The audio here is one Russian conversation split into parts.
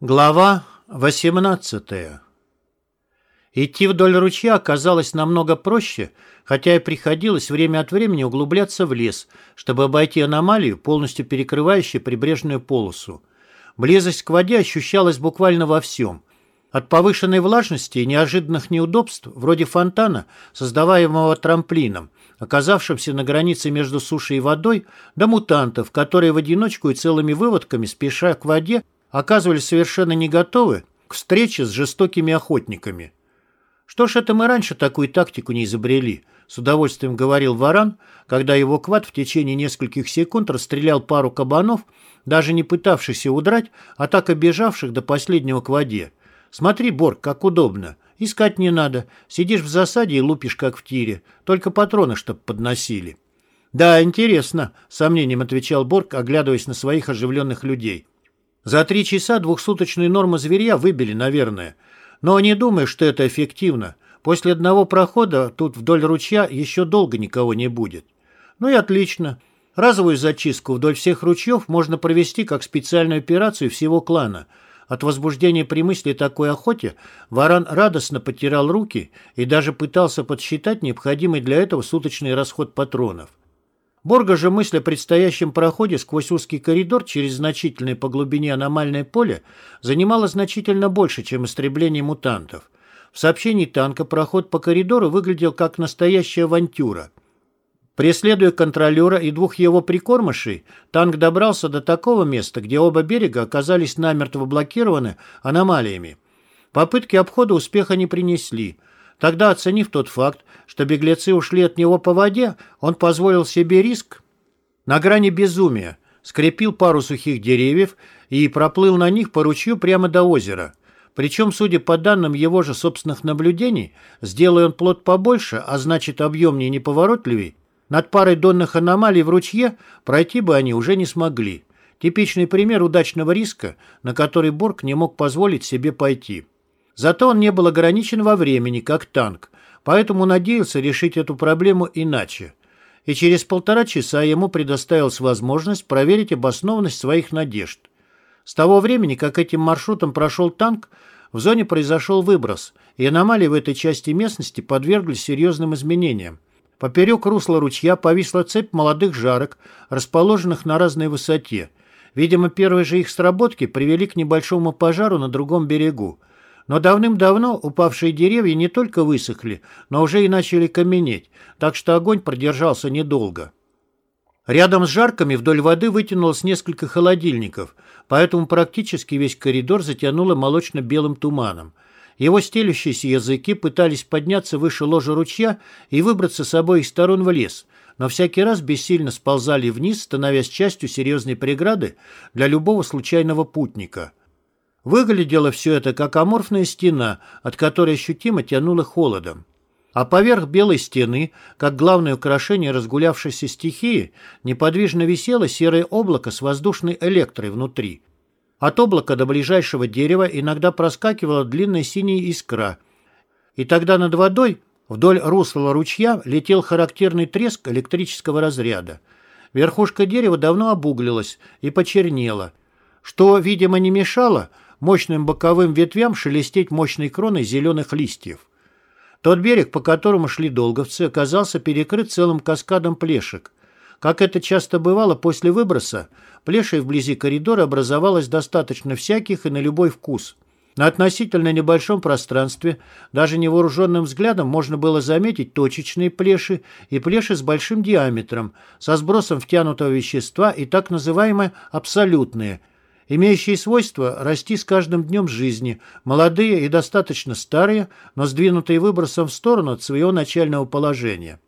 Глава 18 Идти вдоль ручья оказалось намного проще, хотя и приходилось время от времени углубляться в лес, чтобы обойти аномалию, полностью перекрывающую прибрежную полосу. Близость к воде ощущалась буквально во всем. От повышенной влажности и неожиданных неудобств, вроде фонтана, создаваемого трамплином, оказавшимся на границе между сушей и водой, до мутантов, которые в одиночку и целыми выводками, спеша к воде, оказывались совершенно не готовы к встрече с жестокими охотниками. «Что ж это мы раньше такую тактику не изобрели?» С удовольствием говорил Варан, когда его квад в течение нескольких секунд расстрелял пару кабанов, даже не пытавшихся удрать, а так обежавших до последнего к воде. «Смотри, Борг, как удобно. Искать не надо. Сидишь в засаде и лупишь, как в тире. Только патроны, чтоб подносили». «Да, интересно», — сомнением отвечал Борг, оглядываясь на своих оживленных людей. За три часа двухсуточную норму зверя выбили, наверное. Но не думаю, что это эффективно. После одного прохода тут вдоль ручья еще долго никого не будет. Ну и отлично. Разовую зачистку вдоль всех ручьев можно провести как специальную операцию всего клана. От возбуждения при мысли такой охоте Варан радостно потирал руки и даже пытался подсчитать необходимый для этого суточный расход патронов. Борга же мысль о предстоящем проходе сквозь узкий коридор через значительное по глубине аномальное поле занимала значительно больше, чем истребление мутантов. В сообщении танка проход по коридору выглядел как настоящая авантюра. Преследуя контролера и двух его прикормышей, танк добрался до такого места, где оба берега оказались намертво блокированы аномалиями. Попытки обхода успеха не принесли – Тогда, оценив тот факт, что беглецы ушли от него по воде, он позволил себе риск на грани безумия, скрепил пару сухих деревьев и проплыл на них по ручью прямо до озера. Причем, судя по данным его же собственных наблюдений, сделая он плод побольше, а значит объемнее и неповоротливей, над парой донных аномалий в ручье пройти бы они уже не смогли. Типичный пример удачного риска, на который Борг не мог позволить себе пойти. Зато он не был ограничен во времени, как танк, поэтому надеялся решить эту проблему иначе. И через полтора часа ему предоставилась возможность проверить обоснованность своих надежд. С того времени, как этим маршрутом прошел танк, в зоне произошел выброс, и аномалии в этой части местности подверглись серьезным изменениям. Поперек русла ручья повисла цепь молодых жарок, расположенных на разной высоте. Видимо, первые же их сработки привели к небольшому пожару на другом берегу. Но давным-давно упавшие деревья не только высохли, но уже и начали каменеть, так что огонь продержался недолго. Рядом с жарками вдоль воды вытянулось несколько холодильников, поэтому практически весь коридор затянуло молочно-белым туманом. Его стелющиеся языки пытались подняться выше ложа ручья и выбраться с обоих сторон в лес, но всякий раз бессильно сползали вниз, становясь частью серьезной преграды для любого случайного путника – Выглядело все это как аморфная стена, от которой ощутимо тянуло холодом. А поверх белой стены, как главное украшение разгулявшейся стихии, неподвижно висело серое облако с воздушной электрой внутри. От облака до ближайшего дерева иногда проскакивала длинная синяя искра. И тогда над водой, вдоль русла ручья, летел характерный треск электрического разряда. Верхушка дерева давно обуглилась и почернела, что, видимо, не мешало – мощным боковым ветвям шелестеть мощной кроной зеленых листьев. Тот берег, по которому шли долговцы, оказался перекрыт целым каскадом плешек. Как это часто бывало после выброса, плешей вблизи коридора образовалось достаточно всяких и на любой вкус. На относительно небольшом пространстве даже невооруженным взглядом можно было заметить точечные плеши и плеши с большим диаметром, со сбросом втянутого вещества и так называемые абсолютные – имеющие свойство расти с каждым днем жизни, молодые и достаточно старые, но сдвинутые выбросом в сторону от своего начального положения.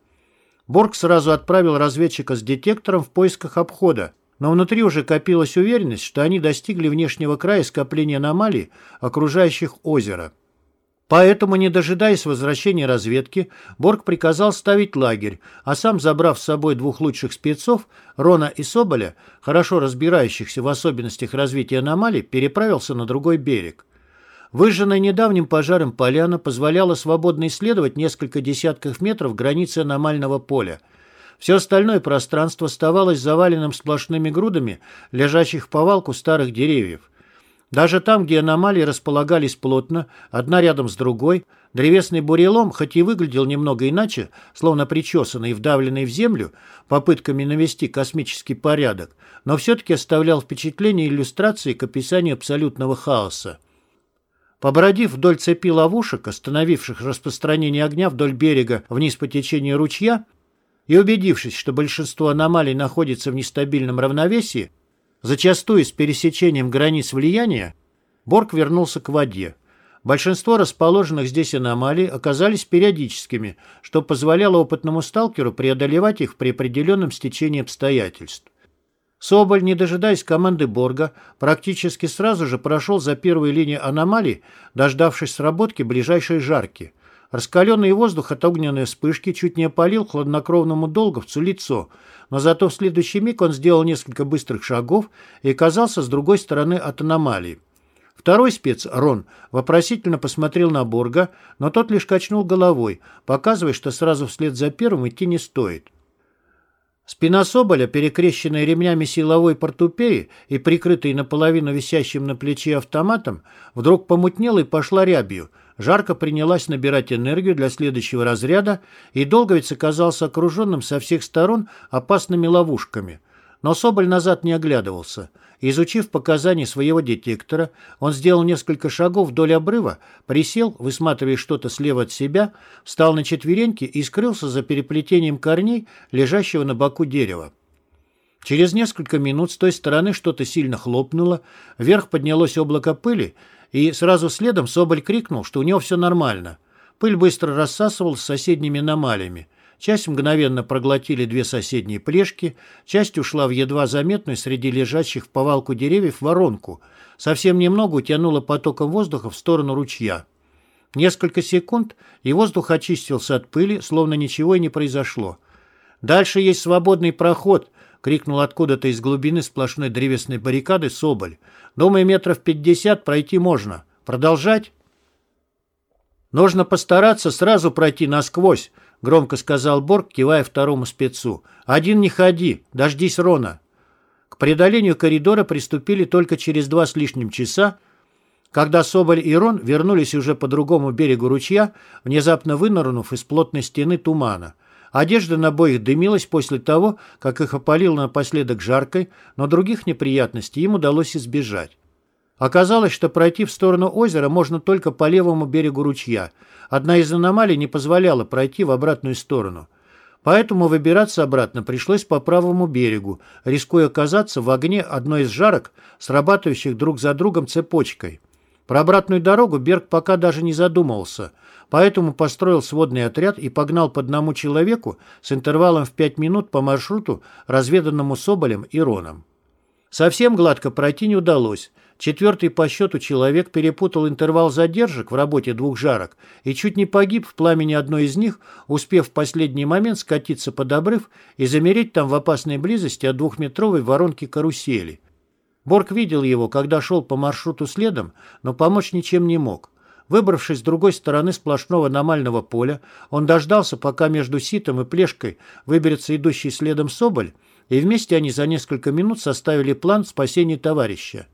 Борг сразу отправил разведчика с детектором в поисках обхода, но внутри уже копилась уверенность, что они достигли внешнего края скопления аномалий, окружающих озеро. Поэтому, не дожидаясь возвращения разведки, Борг приказал ставить лагерь, а сам, забрав с собой двух лучших спецов, Рона и Соболя, хорошо разбирающихся в особенностях развития аномалий, переправился на другой берег. Выжженная недавним пожаром поляна позволяла свободно исследовать несколько десятков метров границы аномального поля. Все остальное пространство оставалось заваленным сплошными грудами лежащих в повалку старых деревьев. Даже там, где аномалии располагались плотно, одна рядом с другой, древесный бурелом, хоть и выглядел немного иначе, словно причесанный и вдавленный в землю, попытками навести космический порядок, но все-таки оставлял впечатление иллюстрации к описанию абсолютного хаоса. Побродив вдоль цепи ловушек, остановивших распространение огня вдоль берега вниз по течению ручья, и убедившись, что большинство аномалий находится в нестабильном равновесии, зачастую с пересечением границ влияния, Борг вернулся к воде. Большинство расположенных здесь аномалий оказались периодическими, что позволяло опытному сталкеру преодолевать их при определенном стечении обстоятельств. Соболь, не дожидаясь команды Борга, практически сразу же прошел за первую линию аномалий, дождавшись сработки ближайшей жарки. Раскаленный воздух от огненной вспышки чуть не опалил хладнокровному долговцу лицо, но зато в следующий миг он сделал несколько быстрых шагов и оказался с другой стороны от аномалии. Второй спец, Рон, вопросительно посмотрел на Борга, но тот лишь качнул головой, показывая, что сразу вслед за первым идти не стоит. Спина Соболя, перекрещенная ремнями силовой портупеи и прикрытая наполовину висящим на плече автоматом, вдруг помутнела и пошла рябью. Жарко принялась набирать энергию для следующего разряда, и Долговец оказался окруженным со всех сторон опасными ловушками. Но Соболь назад не оглядывался. Изучив показания своего детектора, он сделал несколько шагов вдоль обрыва, присел, высматривая что-то слева от себя, встал на четвереньки и скрылся за переплетением корней, лежащего на боку дерева. Через несколько минут с той стороны что-то сильно хлопнуло, вверх поднялось облако пыли, и сразу следом Соболь крикнул, что у него все нормально. Пыль быстро рассасывалась соседними аномалиями. Часть мгновенно проглотили две соседние плешки, часть ушла в едва заметную среди лежащих в повалку деревьев воронку, совсем немного утянула потоком воздуха в сторону ручья. Несколько секунд, и воздух очистился от пыли, словно ничего и не произошло. «Дальше есть свободный проход», — крикнул откуда-то из глубины сплошной древесной баррикады Соболь. «Думаю, метров пятьдесят пройти можно. Продолжать?» «Нужно постараться сразу пройти насквозь», — громко сказал Борг, кивая второму спецу. «Один не ходи, дождись Рона». К преодолению коридора приступили только через два с лишним часа, когда Соболь и Рон вернулись уже по другому берегу ручья, внезапно вынырнув из плотной стены тумана. Одежда на обоих дымилась после того, как их опалило напоследок жаркой, но других неприятностей им удалось избежать. Оказалось, что пройти в сторону озера можно только по левому берегу ручья — Одна из аномалий не позволяла пройти в обратную сторону. Поэтому выбираться обратно пришлось по правому берегу, рискуя оказаться в огне одной из жарок, срабатывающих друг за другом цепочкой. Про обратную дорогу Берг пока даже не задумывался, поэтому построил сводный отряд и погнал по одному человеку с интервалом в пять минут по маршруту, разведанному Соболем и Роном. Совсем гладко пройти не удалось. Четвертый по счету человек перепутал интервал задержек в работе двух жарок и чуть не погиб в пламени одной из них, успев в последний момент скатиться под обрыв и замереть там в опасной близости от двухметровой воронки карусели. Борг видел его, когда шел по маршруту следом, но помочь ничем не мог. Выбравшись с другой стороны сплошного аномального поля, он дождался, пока между ситом и плешкой выберется идущий следом соболь, и вместе они за несколько минут составили план спасения товарища.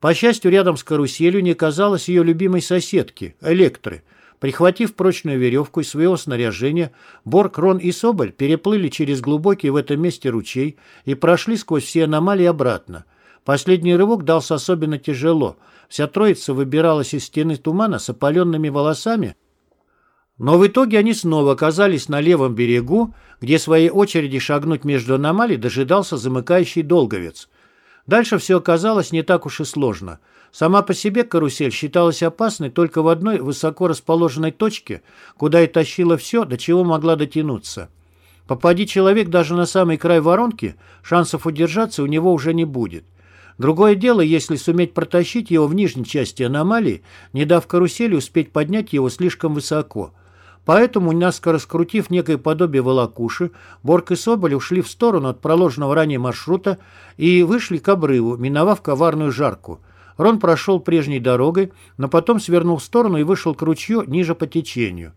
По счастью, рядом с каруселью не казалось ее любимой соседки, Электры. Прихватив прочную веревку из своего снаряжения, Борг, Рон и Соболь переплыли через глубокий в этом месте ручей и прошли сквозь все аномалии обратно. Последний рывок дался особенно тяжело. Вся троица выбиралась из стены тумана с опаленными волосами, но в итоге они снова оказались на левом берегу, где своей очереди шагнуть между аномалий дожидался замыкающий долговец. Дальше все оказалось не так уж и сложно. Сама по себе карусель считалась опасной только в одной высоко расположенной точке, куда и тащила все, до чего могла дотянуться. Попади человек даже на самый край воронки, шансов удержаться у него уже не будет. Другое дело, если суметь протащить его в нижней части аномалии, не дав карусели успеть поднять его слишком высоко – Поэтому, наскоро скрутив некое подобие волокуши, Борг и Соболь ушли в сторону от проложенного ранее маршрута и вышли к обрыву, миновав коварную жарку. Рон прошел прежней дорогой, но потом свернул в сторону и вышел к ручью ниже по течению.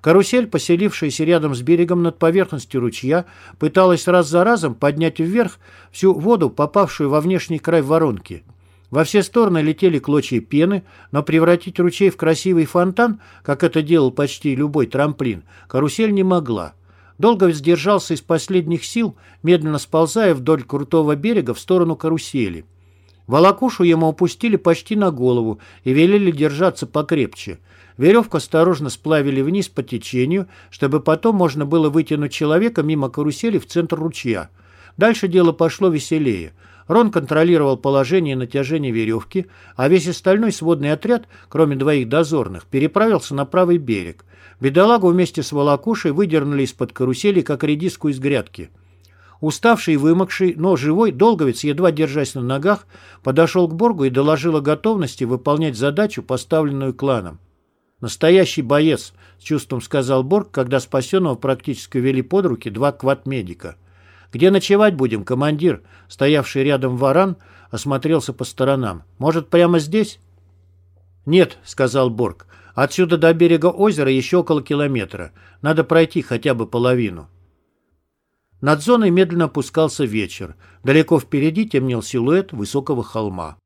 Карусель, поселившаяся рядом с берегом над поверхностью ручья, пыталась раз за разом поднять вверх всю воду, попавшую во внешний край воронки. Во все стороны летели клочья пены, но превратить ручей в красивый фонтан, как это делал почти любой трамплин, карусель не могла. Долго сдержался из последних сил, медленно сползая вдоль крутого берега в сторону карусели. Волокушу ему опустили почти на голову и велели держаться покрепче. Веревку осторожно сплавили вниз по течению, чтобы потом можно было вытянуть человека мимо карусели в центр ручья. Дальше дело пошло веселее. Рон контролировал положение и натяжение веревки, а весь остальной сводный отряд, кроме двоих дозорных, переправился на правый берег. Бедолагу вместе с волокушей выдернули из-под карусели, как редиску из грядки. Уставший и вымокший, но живой, долговец, едва держась на ногах, подошел к Боргу и доложил о готовности выполнять задачу, поставленную кланом. «Настоящий боец», — с чувством сказал Борг, когда спасенного практически вели под руки два квад-медика. «Где ночевать будем, командир?» Стоявший рядом варан осмотрелся по сторонам. «Может, прямо здесь?» «Нет», — сказал Борг. «Отсюда до берега озера еще около километра. Надо пройти хотя бы половину». Над зоной медленно опускался вечер. Далеко впереди темнел силуэт высокого холма.